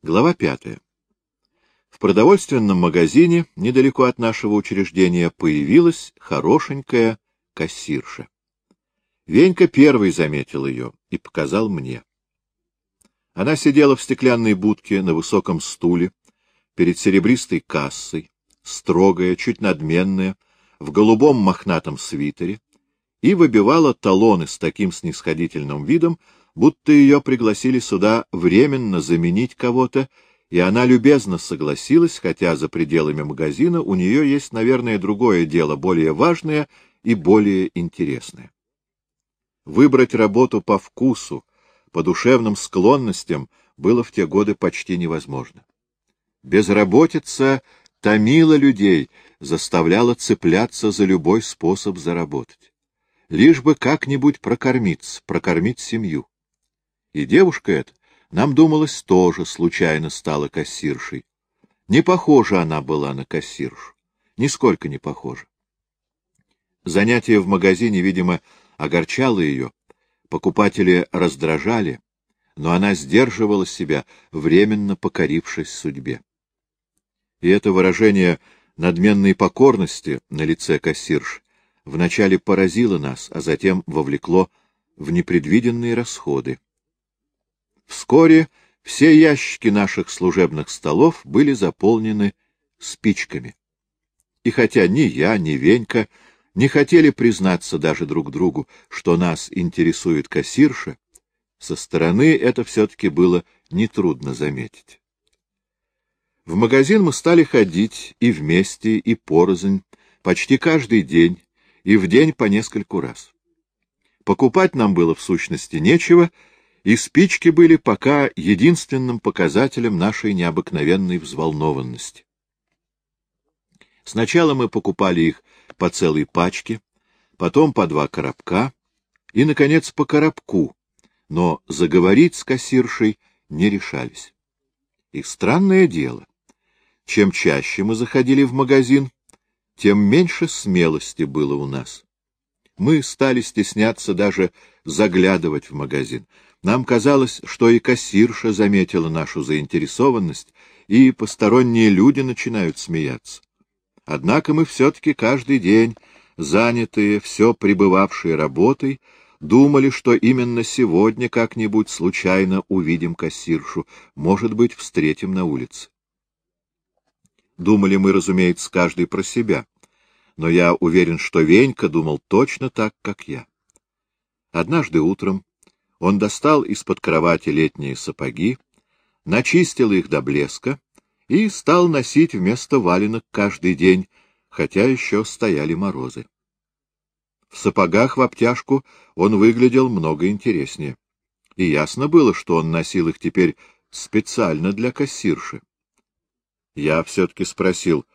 Глава пятая. В продовольственном магазине, недалеко от нашего учреждения, появилась хорошенькая кассирша. Венька первый заметил ее и показал мне. Она сидела в стеклянной будке на высоком стуле перед серебристой кассой, строгая, чуть надменная, в голубом мохнатом свитере, и выбивала талоны с таким снисходительным видом, будто ее пригласили сюда временно заменить кого-то, и она любезно согласилась, хотя за пределами магазина у нее есть, наверное, другое дело, более важное и более интересное. Выбрать работу по вкусу, по душевным склонностям было в те годы почти невозможно. Безработица томила людей, заставляла цепляться за любой способ заработать. Лишь бы как-нибудь прокормиться, прокормить семью. И девушка эта, нам думалось, тоже случайно стала кассиршей. Не похожа она была на кассиршу, нисколько не похожа. Занятие в магазине, видимо, огорчало ее, покупатели раздражали, но она сдерживала себя, временно покорившись судьбе. И это выражение надменной покорности на лице кассирш вначале поразило нас, а затем вовлекло в непредвиденные расходы. Вскоре все ящики наших служебных столов были заполнены спичками. И хотя ни я, ни Венька не хотели признаться даже друг другу, что нас интересует кассирша, со стороны это все-таки было нетрудно заметить. В магазин мы стали ходить и вместе, и порознь, почти каждый день, и в день по нескольку раз. Покупать нам было в сущности нечего, и спички были пока единственным показателем нашей необыкновенной взволнованности. Сначала мы покупали их по целой пачке, потом по два коробка и, наконец, по коробку, но заговорить с кассиршей не решались. И странное дело, чем чаще мы заходили в магазин, тем меньше смелости было у нас. Мы стали стесняться даже заглядывать в магазин. Нам казалось, что и кассирша заметила нашу заинтересованность, и посторонние люди начинают смеяться. Однако мы все-таки каждый день, занятые, все пребывавшие работой, думали, что именно сегодня как-нибудь случайно увидим кассиршу, может быть, встретим на улице. Думали мы, разумеется, каждый про себя, но я уверен, что Венька думал точно так, как я. Однажды утром он достал из-под кровати летние сапоги, начистил их до блеска и стал носить вместо валенок каждый день, хотя еще стояли морозы. В сапогах в обтяжку он выглядел много интереснее. И ясно было, что он носил их теперь специально для кассирши. Я все-таки спросил,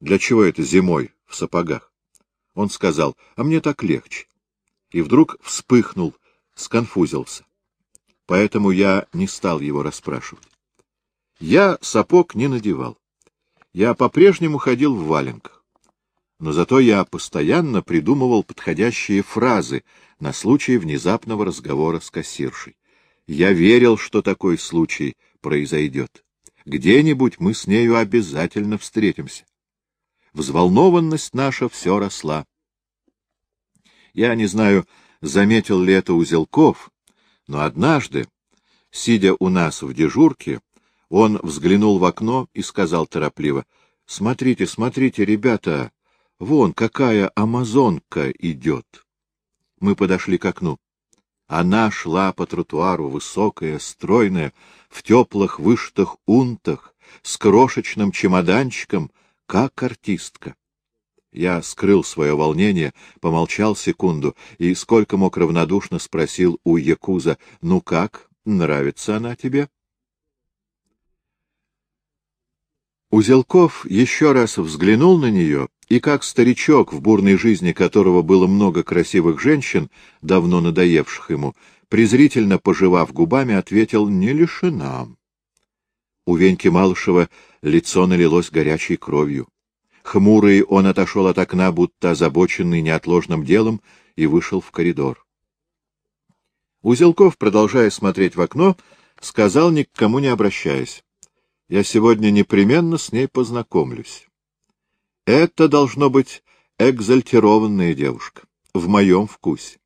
для чего это зимой в сапогах? Он сказал, а мне так легче. И вдруг вспыхнул, сконфузился. Поэтому я не стал его расспрашивать. Я сапог не надевал. Я по-прежнему ходил в валенках. Но зато я постоянно придумывал подходящие фразы на случай внезапного разговора с кассиршей. Я верил, что такой случай произойдет. Где-нибудь мы с нею обязательно встретимся. Взволнованность наша все росла. Я не знаю, заметил ли это Узелков, но однажды, сидя у нас в дежурке, он взглянул в окно и сказал торопливо, — Смотрите, смотрите, ребята, вон какая амазонка идет. Мы подошли к окну. Она шла по тротуару, высокая, стройная, в теплых вышитых унтах, с крошечным чемоданчиком, как артистка. Я скрыл свое волнение, помолчал секунду и, сколько мог равнодушно, спросил у Якуза, «Ну как, нравится она тебе?» Узелков еще раз взглянул на нее, и как старичок, в бурной жизни которого было много красивых женщин, давно надоевших ему, презрительно пожевав губами, ответил «не лишена». У Веньки Малышева лицо налилось горячей кровью. Хмурый он отошел от окна, будто озабоченный неотложным делом, и вышел в коридор. Узелков, продолжая смотреть в окно, сказал, ни к кому не обращаясь. Я сегодня непременно с ней познакомлюсь. Это должно быть экзальтированная девушка, в моем вкусе.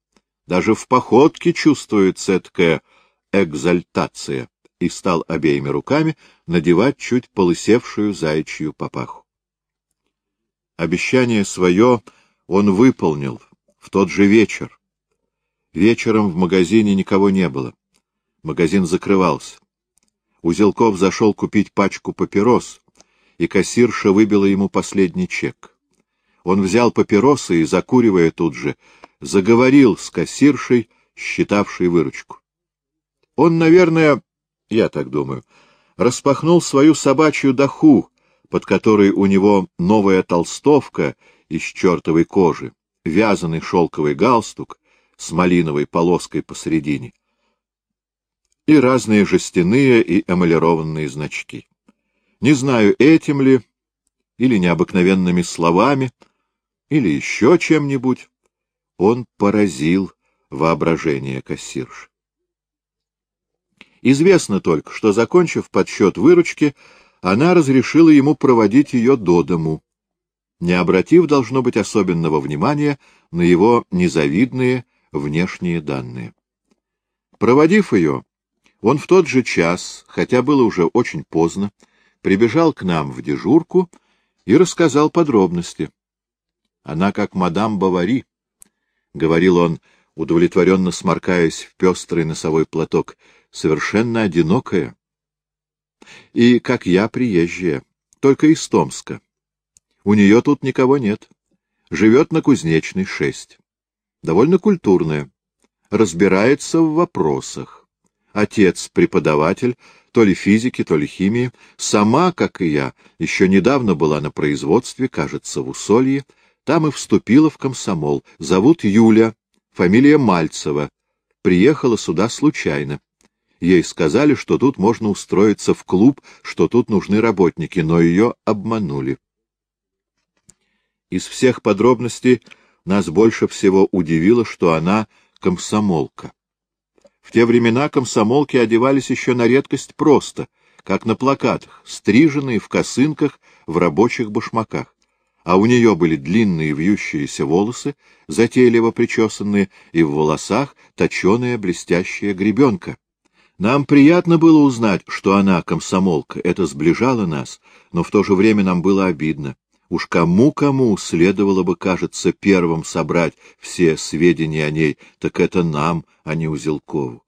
Даже в походке чувствуется эткая экзальтация, и стал обеими руками надевать чуть полысевшую заячью папаху. Обещание свое он выполнил в тот же вечер. Вечером в магазине никого не было. Магазин закрывался. Узелков зашел купить пачку папирос, и кассирша выбила ему последний чек. Он взял папиросы и, закуривая тут же, заговорил с кассиршей, считавшей выручку. Он, наверное, я так думаю, распахнул свою собачью доху, под которой у него новая толстовка из чертовой кожи, вязаный шелковый галстук с малиновой полоской посередине и разные жестяные и эмалированные значки. Не знаю, этим ли, или необыкновенными словами, или еще чем-нибудь, он поразил воображение кассирши. Известно только, что, закончив подсчет выручки, она разрешила ему проводить ее до дому, не обратив, должно быть, особенного внимания на его незавидные внешние данные. Проводив ее, он в тот же час, хотя было уже очень поздно, прибежал к нам в дежурку и рассказал подробности. Она как мадам Бавари, — говорил он, удовлетворенно сморкаясь в пестрый носовой платок, — совершенно одинокая. И, как я, приезжая, только из Томска. У нее тут никого нет. Живет на Кузнечной, шесть. Довольно культурная. Разбирается в вопросах. Отец — преподаватель, то ли физики, то ли химии. Сама, как и я, еще недавно была на производстве, кажется, в Усолье. Там и вступила в комсомол. Зовут Юля, фамилия Мальцева. Приехала сюда случайно. Ей сказали, что тут можно устроиться в клуб, что тут нужны работники, но ее обманули. Из всех подробностей нас больше всего удивило, что она комсомолка. В те времена комсомолки одевались еще на редкость просто, как на плакатах, стриженные в косынках в рабочих башмаках. А у нее были длинные вьющиеся волосы, затейливо причесанные, и в волосах точеная блестящая гребенка. Нам приятно было узнать, что она комсомолка, это сближало нас, но в то же время нам было обидно. Уж кому-кому следовало бы, кажется, первым собрать все сведения о ней, так это нам, а не Узелкову.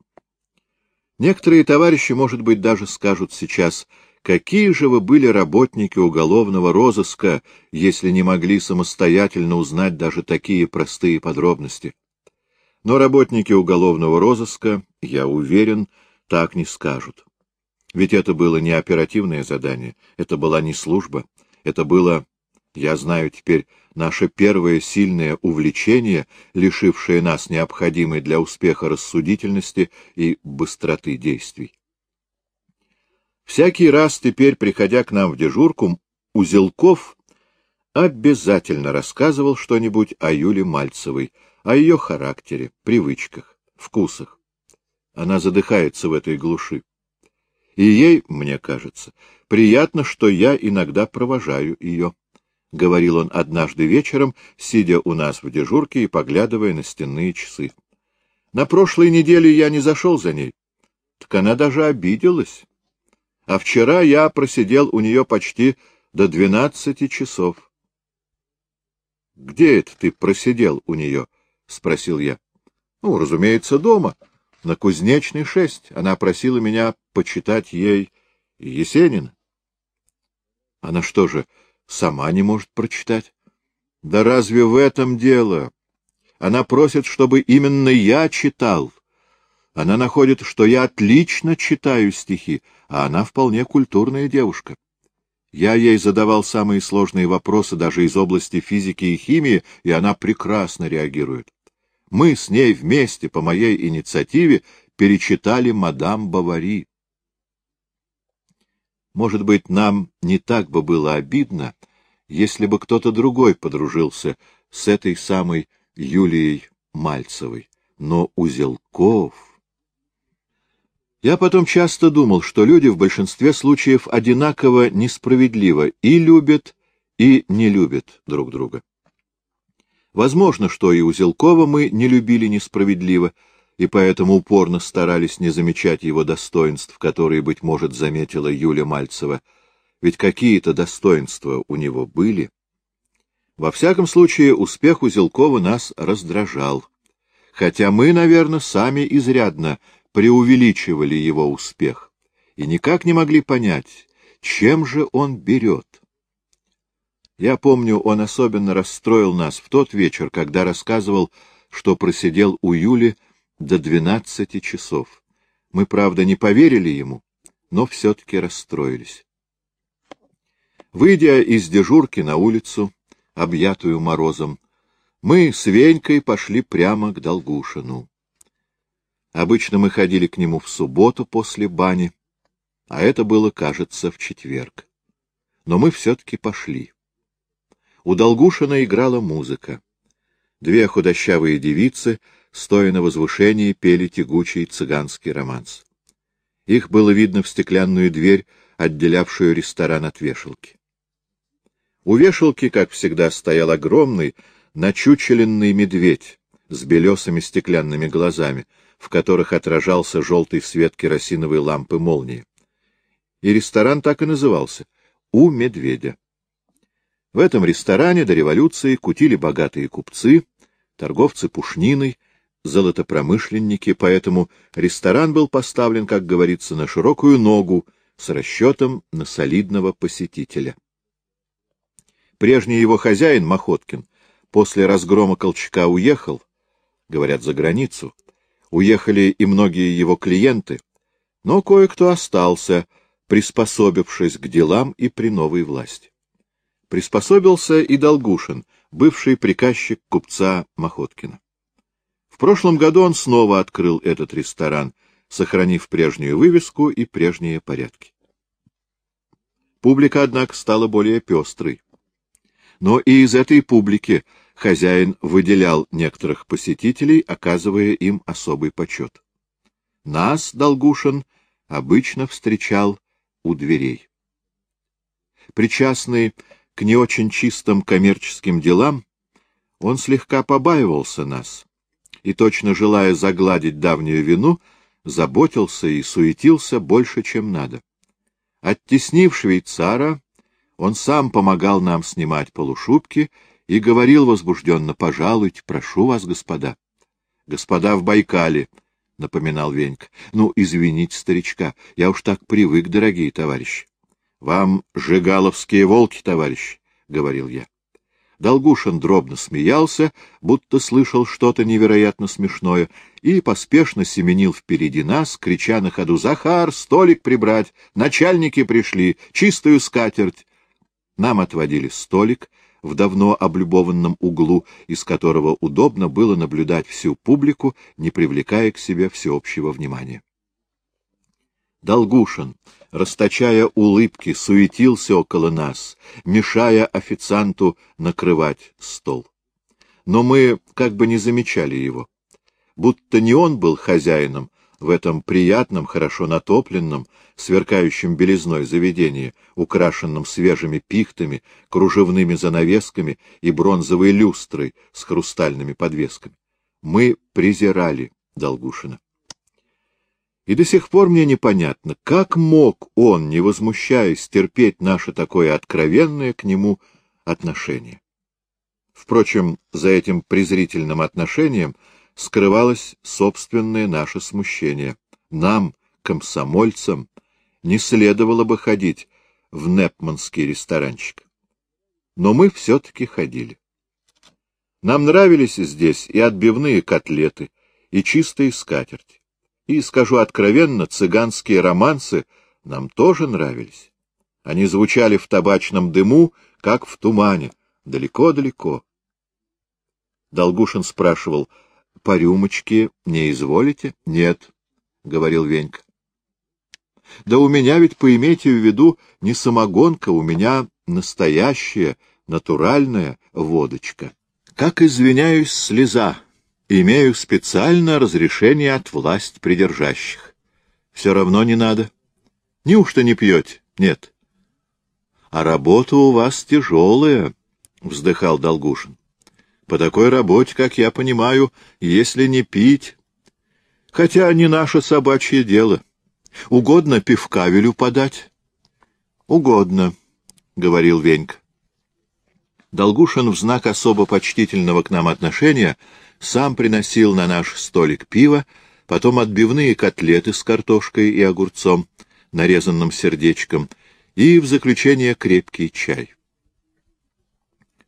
Некоторые товарищи, может быть, даже скажут сейчас, какие же вы были работники уголовного розыска, если не могли самостоятельно узнать даже такие простые подробности. Но работники уголовного розыска, я уверен, так не скажут. Ведь это было не оперативное задание, это была не служба, это было я знаю теперь наше первое сильное увлечение, лишившее нас необходимой для успеха рассудительности и быстроты действий. Всякий раз теперь, приходя к нам в дежурку, Узелков обязательно рассказывал что-нибудь о Юле Мальцевой, о ее характере, привычках, вкусах. Она задыхается в этой глуши. И ей, мне кажется, приятно, что я иногда провожаю ее. — говорил он однажды вечером, сидя у нас в дежурке и поглядывая на стенные часы. — На прошлой неделе я не зашел за ней. Так она даже обиделась. А вчера я просидел у нее почти до двенадцати часов. — Где это ты просидел у нее? — спросил я. — Ну, разумеется, дома. На Кузнечной шесть. Она просила меня почитать ей Есенина. — Она что же сама не может прочитать. Да разве в этом дело? Она просит, чтобы именно я читал. Она находит, что я отлично читаю стихи, а она вполне культурная девушка. Я ей задавал самые сложные вопросы даже из области физики и химии, и она прекрасно реагирует. Мы с ней вместе, по моей инициативе, перечитали «Мадам Бавари». Может быть, нам не так бы было обидно, если бы кто-то другой подружился с этой самой Юлией Мальцевой. Но Узелков... Я потом часто думал, что люди в большинстве случаев одинаково несправедливо и любят, и не любят друг друга. Возможно, что и у Зелкова мы не любили несправедливо, и поэтому упорно старались не замечать его достоинств, которые, быть может, заметила Юля Мальцева, ведь какие-то достоинства у него были. Во всяком случае, успех у Зелкова нас раздражал, хотя мы, наверное, сами изрядно преувеличивали его успех и никак не могли понять, чем же он берет. Я помню, он особенно расстроил нас в тот вечер, когда рассказывал, что просидел у Юли до двенадцати часов. Мы, правда, не поверили ему, но все-таки расстроились. Выйдя из дежурки на улицу, объятую морозом, мы с Венькой пошли прямо к Долгушину. Обычно мы ходили к нему в субботу после бани, а это было, кажется, в четверг. Но мы все-таки пошли. У Долгушина играла музыка. Две худощавые девицы, стоя на возвышении, пели тягучий цыганский романс. Их было видно в стеклянную дверь, отделявшую ресторан от вешалки. У вешалки, как всегда, стоял огромный, начучеленный медведь с белесыми стеклянными глазами, в которых отражался желтый свет керосиновой лампы молнии. И ресторан так и назывался — «У медведя». В этом ресторане до революции кутили богатые купцы, торговцы пушниной, золотопромышленники, поэтому ресторан был поставлен, как говорится, на широкую ногу с расчетом на солидного посетителя. Прежний его хозяин, Махоткин, после разгрома Колчака уехал, говорят, за границу, уехали и многие его клиенты, но кое-кто остался, приспособившись к делам и при новой власти. Приспособился и Долгушин, бывший приказчик купца Махоткина. В прошлом году он снова открыл этот ресторан, сохранив прежнюю вывеску и прежние порядки. Публика, однако, стала более пестрой. Но и из этой публики хозяин выделял некоторых посетителей, оказывая им особый почет. Нас, Долгушин, обычно встречал у дверей. Причастный к не очень чистым коммерческим делам, он слегка побаивался нас и, точно желая загладить давнюю вину, заботился и суетился больше, чем надо. Оттеснив швейцара, он сам помогал нам снимать полушубки и говорил возбужденно, — Пожалуйте, прошу вас, господа. — Господа в Байкале, — напоминал Венька. — Ну, извините, старичка, я уж так привык, дорогие товарищи. — Вам жигаловские волки, товарищи, — говорил я. Долгушин дробно смеялся, будто слышал что-то невероятно смешное, и поспешно семенил впереди нас, крича на ходу «Захар, столик прибрать! Начальники пришли! Чистую скатерть!» Нам отводили столик, в давно облюбованном углу, из которого удобно было наблюдать всю публику, не привлекая к себе всеобщего внимания. Долгушин, расточая улыбки, суетился около нас, мешая официанту накрывать стол. Но мы как бы не замечали его. Будто не он был хозяином, в этом приятном, хорошо натопленном, сверкающем белизной заведении, украшенном свежими пихтами, кружевными занавесками и бронзовой люстрой с хрустальными подвесками. Мы презирали Долгушина. И до сих пор мне непонятно, как мог он, не возмущаясь, терпеть наше такое откровенное к нему отношение. Впрочем, за этим презрительным отношением — скрывалось собственное наше смущение. Нам, комсомольцам, не следовало бы ходить в Непманский ресторанчик. Но мы все-таки ходили. Нам нравились здесь и отбивные котлеты, и чистые скатерти. И, скажу откровенно, цыганские романсы нам тоже нравились. Они звучали в табачном дыму, как в тумане, далеко-далеко. Долгушин спрашивал —— По рюмочке не изволите? — Нет, — говорил Венька. — Да у меня ведь, поимейте в виду, не самогонка, у меня настоящая, натуральная водочка. Как извиняюсь, слеза. Имею специальное разрешение от власть придержащих. Все равно не надо. Неужто не пьете? Нет. А работа у вас тяжелая, — вздыхал Долгушин. По такой работе, как я понимаю, если не пить... Хотя не наше собачье дело. Угодно пивка велю подать? — Угодно, — говорил Венька. Долгушин в знак особо почтительного к нам отношения сам приносил на наш столик пиво, потом отбивные котлеты с картошкой и огурцом, нарезанным сердечком, и в заключение крепкий чай.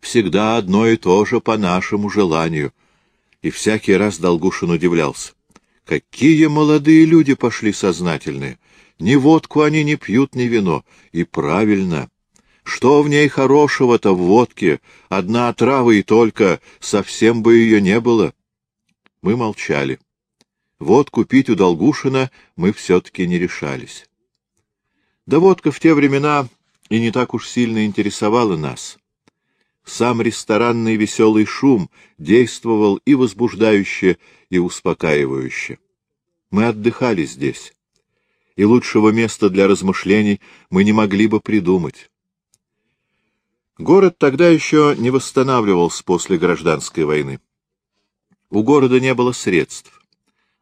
Всегда одно и то же по нашему желанию. И всякий раз Долгушин удивлялся. Какие молодые люди пошли сознательные! Ни водку они не пьют, ни вино. И правильно. Что в ней хорошего-то в водке? Одна отрава и только, совсем бы ее не было. Мы молчали. Водку пить у Долгушина мы все-таки не решались. Да водка в те времена и не так уж сильно интересовала нас. Сам ресторанный веселый шум действовал и возбуждающе, и успокаивающе. Мы отдыхали здесь, и лучшего места для размышлений мы не могли бы придумать. Город тогда еще не восстанавливался после гражданской войны. У города не было средств.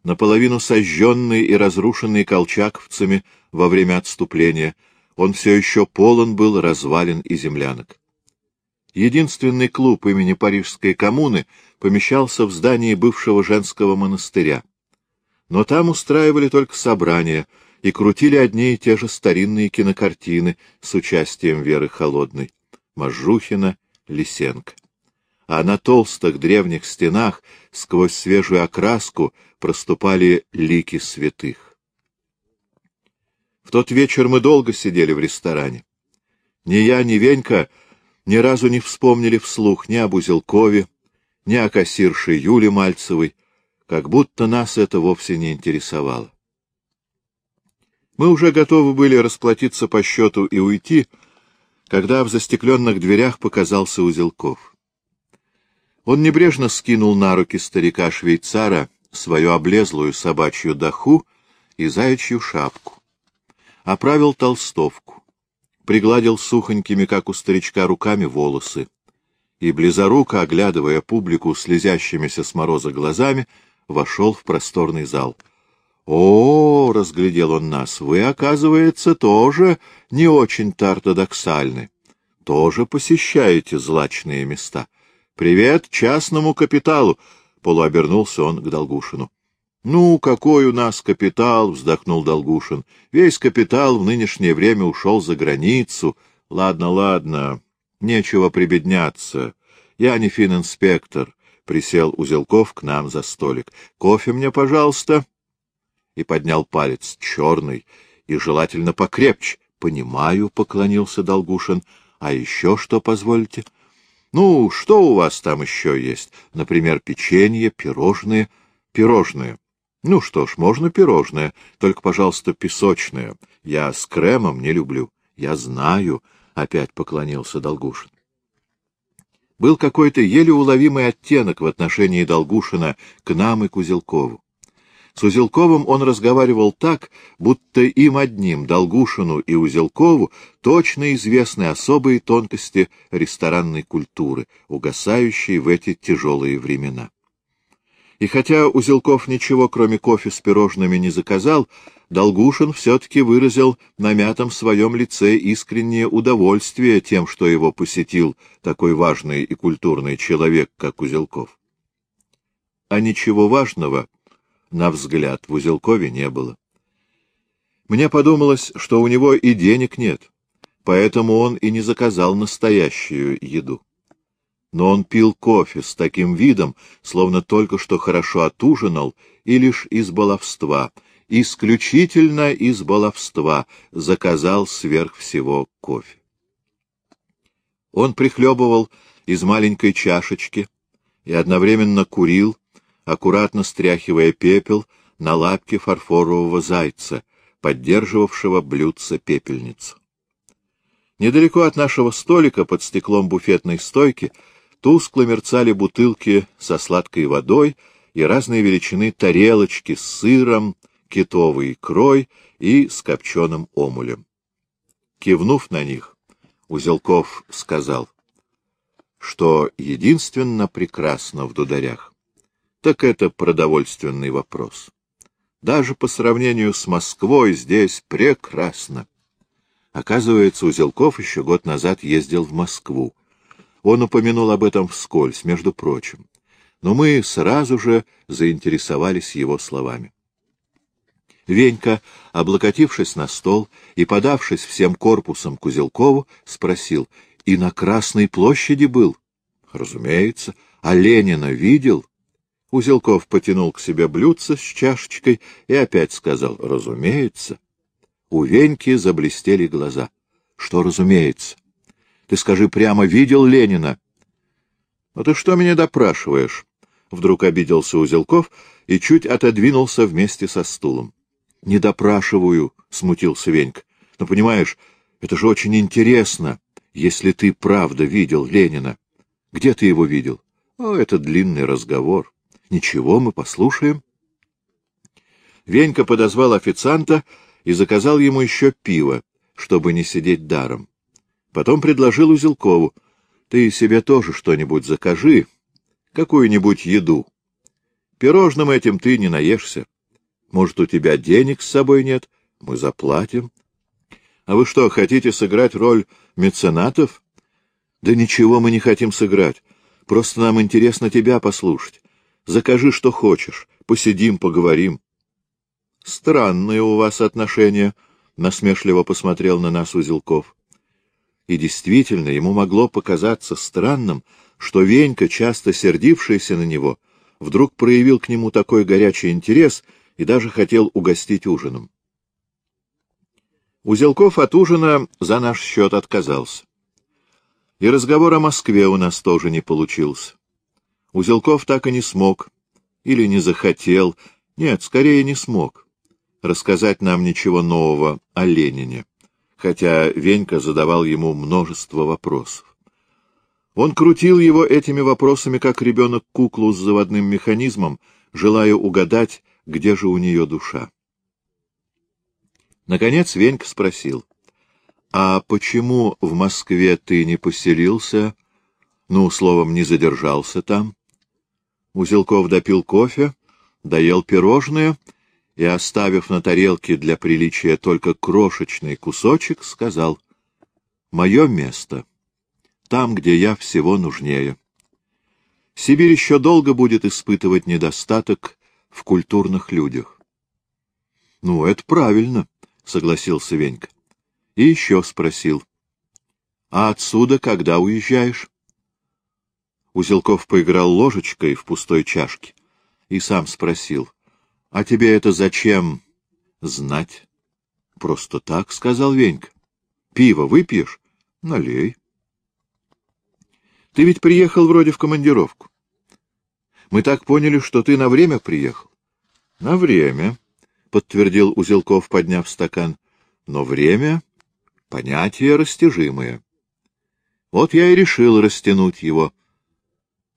Наполовину сожженный и разрушенный колчаковцами во время отступления, он все еще полон был развалин и землянок. Единственный клуб имени Парижской коммуны помещался в здании бывшего женского монастыря. Но там устраивали только собрания и крутили одни и те же старинные кинокартины с участием Веры Холодной, Мажухина, Лисенко. А на толстых древних стенах сквозь свежую окраску проступали лики святых. В тот вечер мы долго сидели в ресторане. Ни я, ни Венька ни разу не вспомнили вслух ни об Узелкове, ни о кассирше Юле Мальцевой, как будто нас это вовсе не интересовало. Мы уже готовы были расплатиться по счету и уйти, когда в застекленных дверях показался Узелков. Он небрежно скинул на руки старика-швейцара свою облезлую собачью даху и заячью шапку, оправил толстовку пригладил сухонькими, как у старичка, руками волосы и, близоруко оглядывая публику слезящимися с мороза глазами, вошел в просторный зал. — О, — разглядел он нас, — вы, оказывается, тоже не очень-то ортодоксальны, тоже посещаете злачные места. Привет частному капиталу! — полуобернулся он к Долгушину. — Ну, какой у нас капитал? — вздохнул Долгушин. — Весь капитал в нынешнее время ушел за границу. Ладно, ладно, нечего прибедняться. Я не фининспектор. Присел Узелков к нам за столик. — Кофе мне, пожалуйста. И поднял палец, черный, и желательно покрепче. — Понимаю, — поклонился Долгушин. — А еще что, позвольте? — Ну, что у вас там еще есть? Например, печенье, пирожные. Пирожные. Ну что ж, можно пирожное, только, пожалуйста, песочное. Я с кремом не люблю. Я знаю, — опять поклонился Долгушин. Был какой-то еле уловимый оттенок в отношении Долгушина к нам и к Узелкову. С Узелковым он разговаривал так, будто им одним, Долгушину и Узелкову, точно известны особые тонкости ресторанной культуры, угасающей в эти тяжелые времена. И хотя Узелков ничего, кроме кофе с пирожными, не заказал, Долгушин все-таки выразил на мятом своем лице искреннее удовольствие тем, что его посетил такой важный и культурный человек, как Узелков. А ничего важного, на взгляд, в Узелкове не было. Мне подумалось, что у него и денег нет, поэтому он и не заказал настоящую еду но он пил кофе с таким видом, словно только что хорошо отужинал, и лишь из баловства, исключительно из баловства, заказал сверх всего кофе. Он прихлебывал из маленькой чашечки и одновременно курил, аккуратно стряхивая пепел на лапке фарфорового зайца, поддерживавшего блюдце пепельницу. Недалеко от нашего столика под стеклом буфетной стойки Тускло мерцали бутылки со сладкой водой и разные величины тарелочки с сыром, китовой икрой и с копченым омулем. Кивнув на них, Узелков сказал, что единственно прекрасно в дударях, так это продовольственный вопрос. Даже по сравнению с Москвой здесь прекрасно. Оказывается, Узелков еще год назад ездил в Москву. Он упомянул об этом вскользь, между прочим. Но мы сразу же заинтересовались его словами. Венька, облокотившись на стол и подавшись всем корпусом к Узелкову, спросил, «И на Красной площади был?» «Разумеется. А Ленина видел?» Узелков потянул к себе блюдце с чашечкой и опять сказал, «Разумеется». У Веньки заблестели глаза. «Что разумеется? Ты скажи прямо, видел Ленина?» «А ты что меня допрашиваешь?» Вдруг обиделся Узелков и чуть отодвинулся вместе со стулом. — Не допрашиваю, — смутился Венька. — Но, понимаешь, это же очень интересно, если ты правда видел Ленина. Где ты его видел? О, это длинный разговор. Ничего, мы послушаем. Венька подозвал официанта и заказал ему еще пиво, чтобы не сидеть даром. Потом предложил Узелкову. — Ты себе тоже что-нибудь закажи, какую-нибудь еду. Пирожным этим ты не наешься. Может, у тебя денег с собой нет? Мы заплатим. А вы что, хотите сыграть роль меценатов? Да ничего мы не хотим сыграть. Просто нам интересно тебя послушать. Закажи, что хочешь. Посидим, поговорим. Странные у вас отношения, — насмешливо посмотрел на нас Узелков. И действительно, ему могло показаться странным, что Венька, часто сердившийся на него, вдруг проявил к нему такой горячий интерес и даже хотел угостить ужином. Узелков от ужина за наш счет отказался. И разговор о Москве у нас тоже не получился. Узелков так и не смог, или не захотел, нет, скорее не смог, рассказать нам ничего нового о Ленине, хотя Венька задавал ему множество вопросов. Он крутил его этими вопросами, как ребенок куклу с заводным механизмом, желая угадать, где же у нее душа. Наконец Венька спросил, «А почему в Москве ты не поселился, ну, словом, не задержался там?» Узелков допил кофе, доел пирожное и, оставив на тарелке для приличия только крошечный кусочек, сказал, «Мое место» там, где я всего нужнее. Сибирь еще долго будет испытывать недостаток в культурных людях. — Ну, это правильно, — согласился Венька. И еще спросил. — А отсюда когда уезжаешь? Узелков поиграл ложечкой в пустой чашке и сам спросил. — А тебе это зачем знать? — Просто так, — сказал Венька. — Пиво выпьешь? — Налей. Ты ведь приехал вроде в командировку. Мы так поняли, что ты на время приехал. — На время, — подтвердил Узелков, подняв стакан. — Но время — понятие растяжимое. Вот я и решил растянуть его.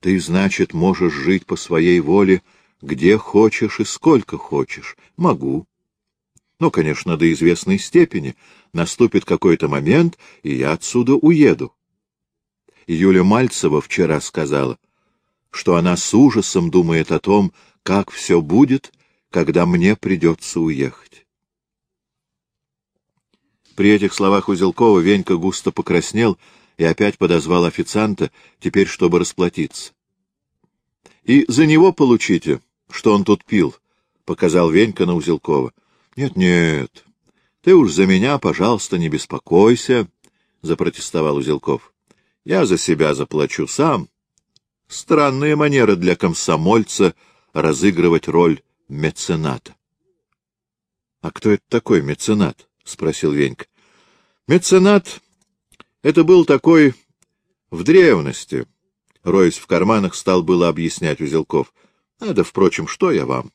Ты, значит, можешь жить по своей воле, где хочешь и сколько хочешь. Могу. Но, конечно, до известной степени. Наступит какой-то момент, и я отсюда уеду. Юля Мальцева вчера сказала, что она с ужасом думает о том, как все будет, когда мне придется уехать. При этих словах Узелкова Венька густо покраснел и опять подозвал официанта, теперь чтобы расплатиться. — И за него получите, что он тут пил, — показал Венька на Узелкова. Нет, — Нет-нет, ты уж за меня, пожалуйста, не беспокойся, — запротестовал Узелков. Я за себя заплачу сам. Странные манеры для комсомольца разыгрывать роль мецената. — А кто это такой меценат? — спросил Венька. — Меценат — это был такой в древности. Роясь в карманах, стал было объяснять Узелков. — А да, впрочем, что я вам?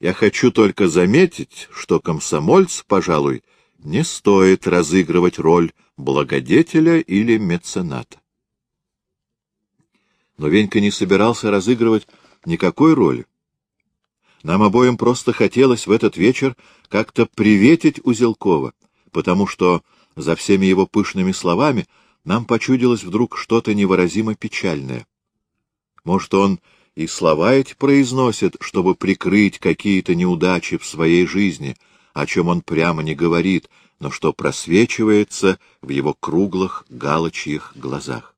Я хочу только заметить, что комсомольц, пожалуй, — не стоит разыгрывать роль благодетеля или мецената. Но Венька не собирался разыгрывать никакой роли. Нам обоим просто хотелось в этот вечер как-то приветить Узелкова, потому что за всеми его пышными словами нам почудилось вдруг что-то невыразимо печальное. Может, он и слова эти произносит, чтобы прикрыть какие-то неудачи в своей жизни, о чем он прямо не говорит, но что просвечивается в его круглых галочьих глазах.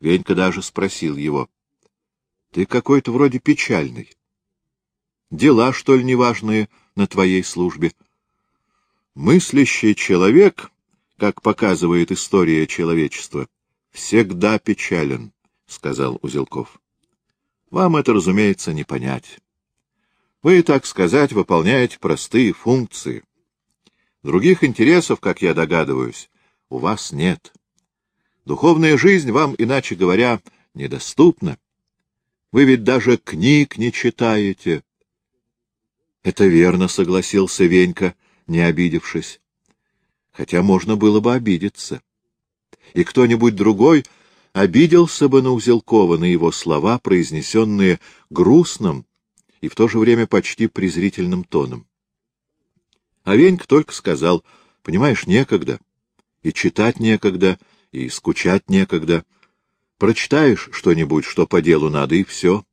Венька даже спросил его, — Ты какой-то вроде печальный. Дела, что ли, неважные на твоей службе? Мыслящий человек, как показывает история человечества, всегда печален, — сказал Узелков. Вам это, разумеется, не понять. Вы, так сказать, выполняете простые функции. Других интересов, как я догадываюсь, у вас нет. Духовная жизнь вам, иначе говоря, недоступна. Вы ведь даже книг не читаете. — Это верно, — согласился Венька, не обидевшись. Хотя можно было бы обидеться. И кто-нибудь другой обиделся бы на Узелкова, на его слова, произнесенные грустным и в то же время почти презрительным тоном. А Венька только сказал, понимаешь, некогда, и читать некогда, и скучать некогда. Прочитаешь что-нибудь, что по делу надо, и все.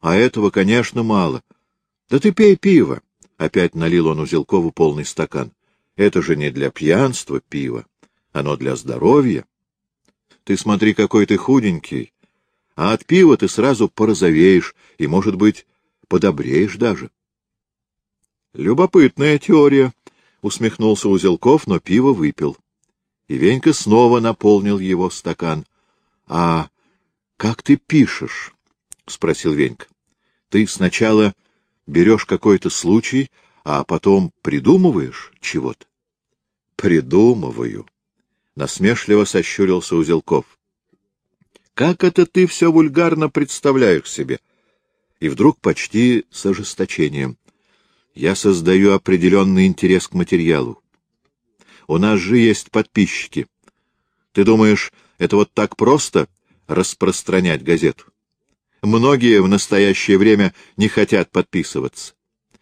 А этого, конечно, мало. Да ты пей пиво. Опять налил он Узелкову полный стакан. Это же не для пьянства пиво, оно для здоровья. Ты смотри, какой ты худенький. А от пива ты сразу порозовеешь и, может быть, подобреешь даже. Любопытная теория, — усмехнулся Узелков, но пиво выпил. И Венька снова наполнил его стакан. — А как ты пишешь? — спросил Венька. — Ты сначала берешь какой-то случай, а потом придумываешь чего-то? — Придумываю. Насмешливо сощурился Узелков. Как это ты все вульгарно представляешь себе? И вдруг почти с ожесточением. Я создаю определенный интерес к материалу. У нас же есть подписчики. Ты думаешь, это вот так просто распространять газету? Многие в настоящее время не хотят подписываться.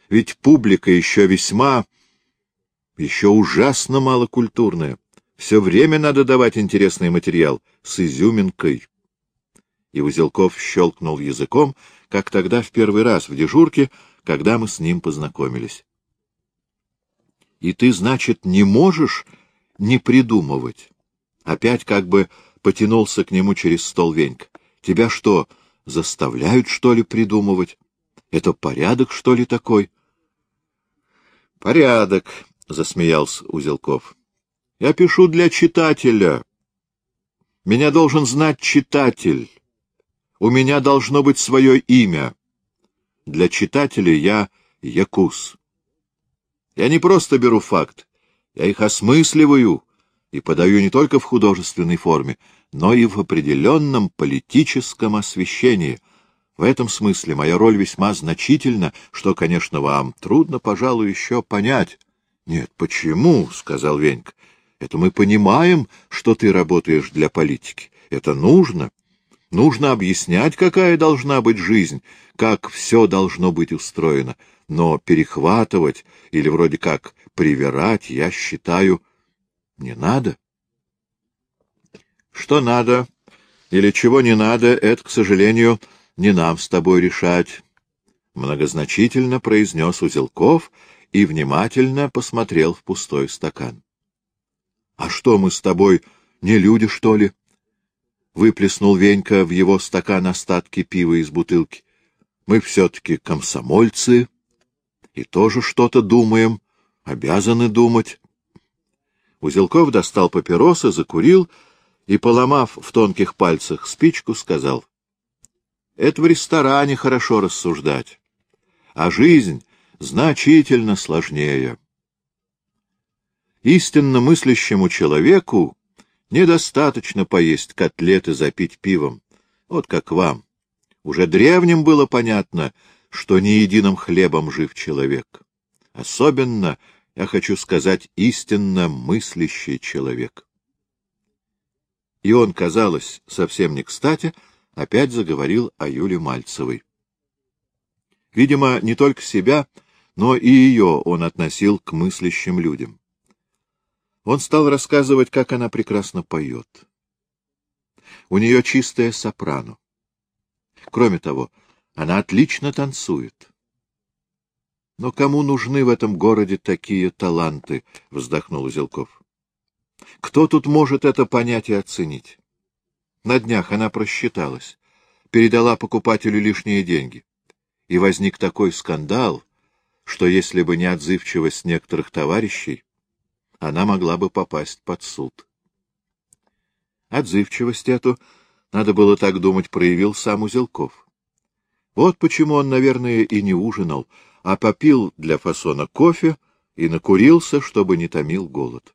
Ведь публика еще весьма, еще ужасно малокультурная. Все время надо давать интересный материал с изюминкой. И Узелков щелкнул языком, как тогда в первый раз в дежурке, когда мы с ним познакомились. — И ты, значит, не можешь не придумывать? Опять как бы потянулся к нему через стол Венька. — Тебя что, заставляют, что ли, придумывать? Это порядок, что ли, такой? — Порядок, — засмеялся Узелков. Я пишу для читателя. Меня должен знать читатель. У меня должно быть свое имя. Для читателя я якус. Я не просто беру факт, я их осмысливаю и подаю не только в художественной форме, но и в определенном политическом освещении. В этом смысле моя роль весьма значительна, что, конечно, вам трудно, пожалуй, еще понять. — Нет, почему? — сказал Венька. Это мы понимаем, что ты работаешь для политики. Это нужно. Нужно объяснять, какая должна быть жизнь, как все должно быть устроено. Но перехватывать или вроде как привирать, я считаю, не надо. Что надо или чего не надо, это, к сожалению, не нам с тобой решать. Многозначительно произнес Узелков и внимательно посмотрел в пустой стакан. — А что, мы с тобой не люди, что ли? Выплеснул Венька в его стакан остатки пива из бутылки. — Мы все-таки комсомольцы и тоже что-то думаем, обязаны думать. Узелков достал папиросы, закурил и, поломав в тонких пальцах спичку, сказал. — Это в ресторане хорошо рассуждать, а жизнь значительно сложнее. — Истинно мыслящему человеку недостаточно поесть котлеты, запить пивом. Вот как вам. Уже древним было понятно, что не единым хлебом жив человек. Особенно, я хочу сказать, истинно мыслящий человек. И он, казалось, совсем не кстати, опять заговорил о Юле Мальцевой. Видимо, не только себя, но и ее он относил к мыслящим людям. Он стал рассказывать, как она прекрасно поет. У нее чистая сопрано. Кроме того, она отлично танцует. Но кому нужны в этом городе такие таланты? — вздохнул Узелков. Кто тут может это понять и оценить? На днях она просчиталась, передала покупателю лишние деньги. И возник такой скандал, что если бы не отзывчивость некоторых товарищей, она могла бы попасть под суд. Отзывчивость эту, надо было так думать, проявил сам Узелков. Вот почему он, наверное, и не ужинал, а попил для фасона кофе и накурился, чтобы не томил голод.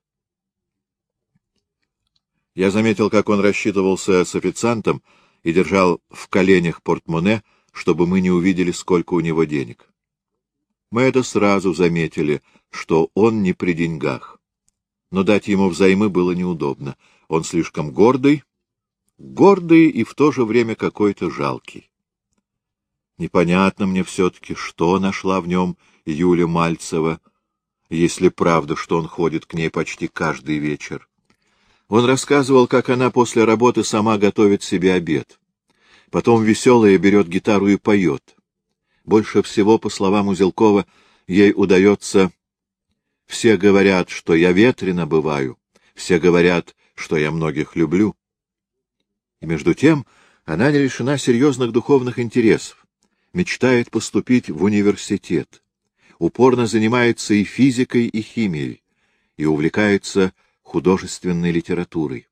Я заметил, как он рассчитывался с официантом и держал в коленях портмоне, чтобы мы не увидели, сколько у него денег. Мы это сразу заметили, что он не при деньгах. Но дать ему взаймы было неудобно. Он слишком гордый, гордый и в то же время какой-то жалкий. Непонятно мне все-таки, что нашла в нем Юля Мальцева, если правда, что он ходит к ней почти каждый вечер. Он рассказывал, как она после работы сама готовит себе обед. Потом веселая берет гитару и поет. Больше всего, по словам Узелкова, ей удается... Все говорят, что я ветрено бываю, все говорят, что я многих люблю. И между тем она не лишена серьезных духовных интересов мечтает поступить в университет, упорно занимается и физикой, и химией, и увлекается художественной литературой.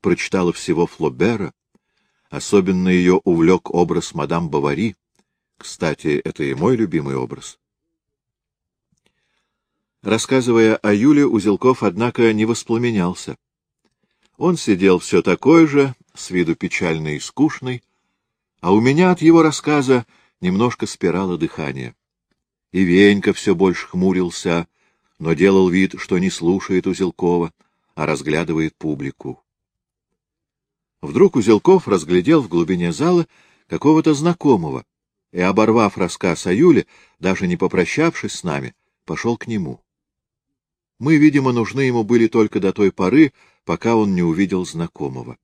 Прочитала всего Флобера, особенно ее увлек образ мадам Бавари. Кстати, это и мой любимый образ. Рассказывая о Юле, Узелков, однако, не воспламенялся. Он сидел все такой же, с виду печальный и скучный, а у меня от его рассказа немножко спирало дыхание. И Венька все больше хмурился, но делал вид, что не слушает Узелкова, а разглядывает публику. Вдруг Узелков разглядел в глубине зала какого-то знакомого и, оборвав рассказ о Юле, даже не попрощавшись с нами, пошел к нему. Мы, видимо, нужны ему были только до той поры, пока он не увидел знакомого.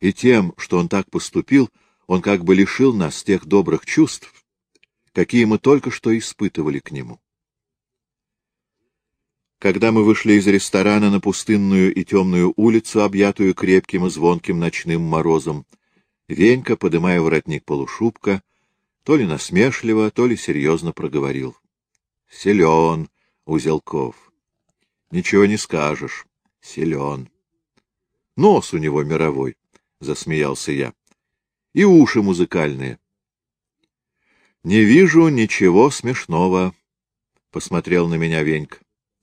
И тем, что он так поступил, — он как бы лишил нас тех добрых чувств, какие мы только что испытывали к нему. Когда мы вышли из ресторана на пустынную и темную улицу, объятую крепким и звонким ночным морозом, Венька, подымая воротник полушубка, то ли насмешливо, то ли серьезно проговорил. — Силен, Узелков. Ничего не скажешь. Силен. Нос у него мировой, — засмеялся я и уши музыкальные. — Не вижу ничего смешного, — посмотрел на меня Венька.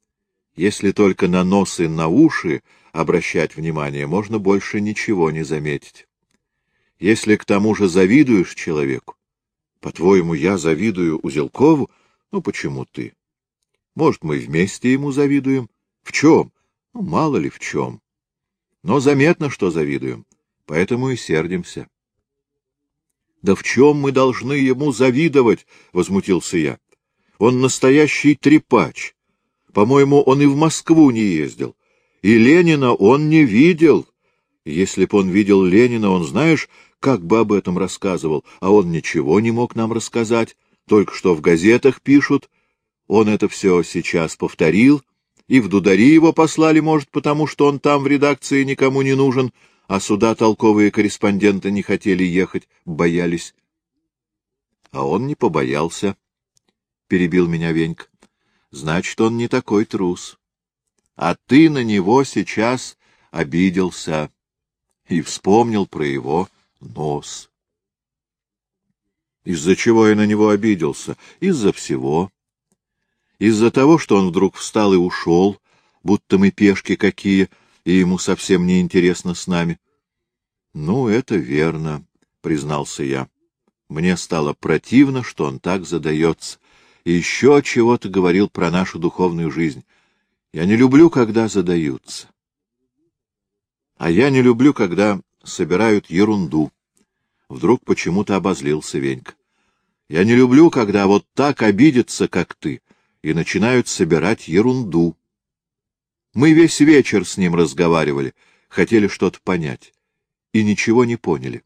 — Если только на нос и на уши обращать внимание, можно больше ничего не заметить. Если к тому же завидуешь человеку, по-твоему, я завидую Узелкову, ну почему ты? Может, мы вместе ему завидуем? В чем? Ну, мало ли в чем. Но заметно, что завидуем, поэтому и сердимся. Да в чем мы должны ему завидовать? — возмутился я. — Он настоящий трепач. По-моему, он и в Москву не ездил. И Ленина он не видел. Если б он видел Ленина, он, знаешь, как бы об этом рассказывал, а он ничего не мог нам рассказать, только что в газетах пишут. Он это все сейчас повторил, и в Дудари его послали, может, потому что он там в редакции никому не нужен, — а сюда толковые корреспонденты не хотели ехать, боялись. — А он не побоялся, — перебил меня Венька. — Значит, он не такой трус. А ты на него сейчас обиделся и вспомнил про его нос. Из-за чего я на него обиделся? Из-за всего. Из-за того, что он вдруг встал и ушел, будто мы пешки какие — и ему совсем не интересно с нами. — Ну, это верно, — признался я. Мне стало противно, что он так задается. И еще чего-то говорил про нашу духовную жизнь. Я не люблю, когда задаются. А я не люблю, когда собирают ерунду. Вдруг почему-то обозлился Венька. Я не люблю, когда вот так обидятся, как ты, и начинают собирать ерунду. Мы весь вечер с ним разговаривали, хотели что-то понять, и ничего не поняли.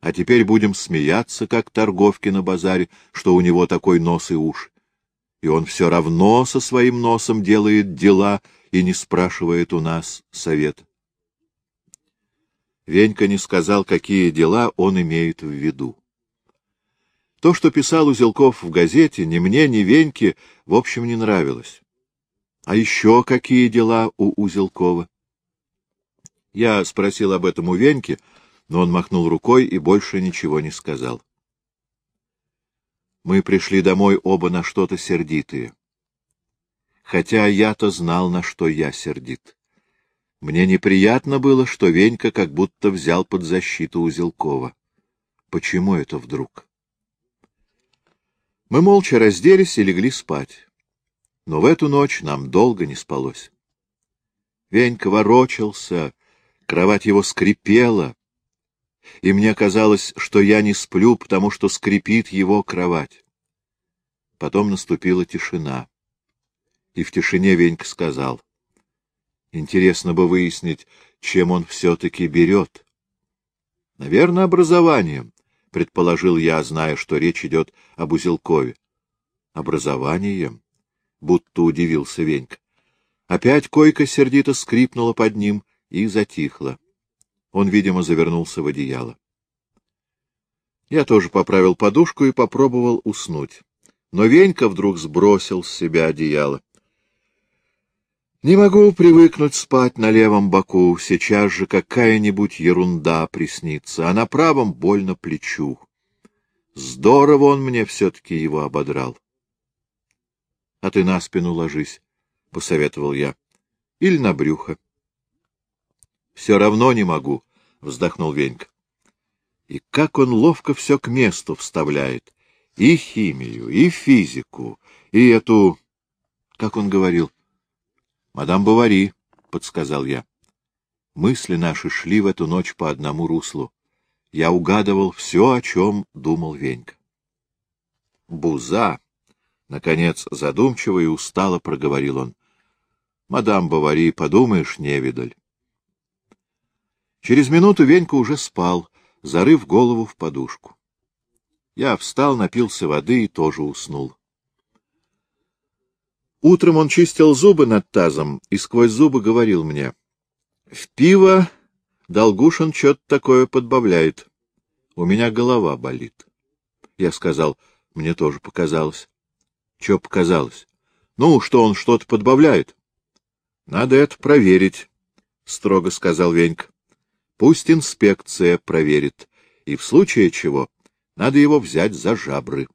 А теперь будем смеяться, как торговки на базаре, что у него такой нос и уши. И он все равно со своим носом делает дела и не спрашивает у нас совета. Венька не сказал, какие дела он имеет в виду. То, что писал Узелков в газете, ни мне, ни Веньке, в общем, не нравилось. А еще какие дела у Узелкова? Я спросил об этом у Веньки, но он махнул рукой и больше ничего не сказал. Мы пришли домой оба на что-то сердитые. Хотя я-то знал, на что я сердит. Мне неприятно было, что Венька как будто взял под защиту Узелкова. Почему это вдруг? Мы молча разделись и легли спать. Но в эту ночь нам долго не спалось. Венька ворочался, кровать его скрипела, и мне казалось, что я не сплю, потому что скрипит его кровать. Потом наступила тишина, и в тишине Венька сказал, «Интересно бы выяснить, чем он все-таки берет». «Наверное, образованием», — предположил я, зная, что речь идет об Узелкове. «Образованием?» — будто удивился Венька. Опять койка сердито скрипнула под ним и затихла. Он, видимо, завернулся в одеяло. Я тоже поправил подушку и попробовал уснуть. Но Венька вдруг сбросил с себя одеяло. Не могу привыкнуть спать на левом боку, сейчас же какая-нибудь ерунда приснится, а на правом больно плечу. Здорово он мне все-таки его ободрал. — А ты на спину ложись, — посоветовал я, — или на брюхо. — Все равно не могу, — вздохнул Венька. И как он ловко все к месту вставляет. И химию, и физику, и эту... Как он говорил? «Мадам Бавари», — подсказал я. Мысли наши шли в эту ночь по одному руслу. Я угадывал все, о чем думал Венька. «Буза!» — наконец задумчиво и устало проговорил он. «Мадам Бавари, подумаешь, невидаль». Через минуту Венька уже спал, зарыв голову в подушку. Я встал, напился воды и тоже уснул. Утром он чистил зубы над тазом и сквозь зубы говорил мне. — В пиво Долгушин что-то такое подбавляет. У меня голова болит. Я сказал, мне тоже показалось. — Че показалось? — Ну, что он что-то подбавляет. — Надо это проверить, — строго сказал Венька. — Пусть инспекция проверит, и в случае чего надо его взять за жабры.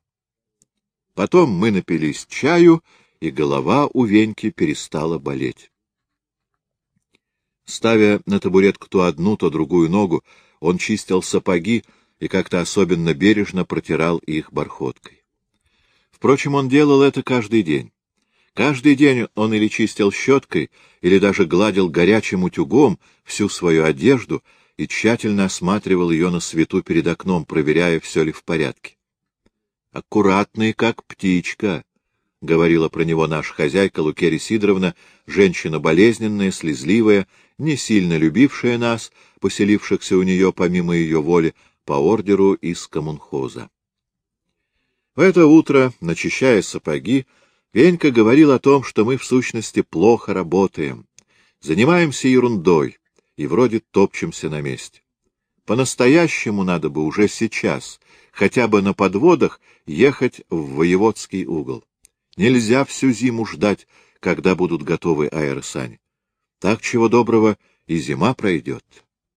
Потом мы напились чаю и голова у Веньки перестала болеть. Ставя на табуретку то одну, то другую ногу, он чистил сапоги и как-то особенно бережно протирал их бархоткой. Впрочем, он делал это каждый день. Каждый день он или чистил щеткой, или даже гладил горячим утюгом всю свою одежду и тщательно осматривал ее на свету перед окном, проверяя, все ли в порядке. Аккуратный, как птичка, — говорила про него наша хозяйка Лукерия Сидоровна, женщина болезненная, слезливая, не сильно любившая нас, поселившихся у нее помимо ее воли по ордеру из коммунхоза. В это утро, начищая сапоги, Венька говорил о том, что мы в сущности плохо работаем, занимаемся ерундой и вроде топчемся на месте. По-настоящему надо бы уже сейчас, хотя бы на подводах, ехать в воеводский угол. Нельзя всю зиму ждать, когда будут готовы аэросани. Так чего доброго и зима пройдет.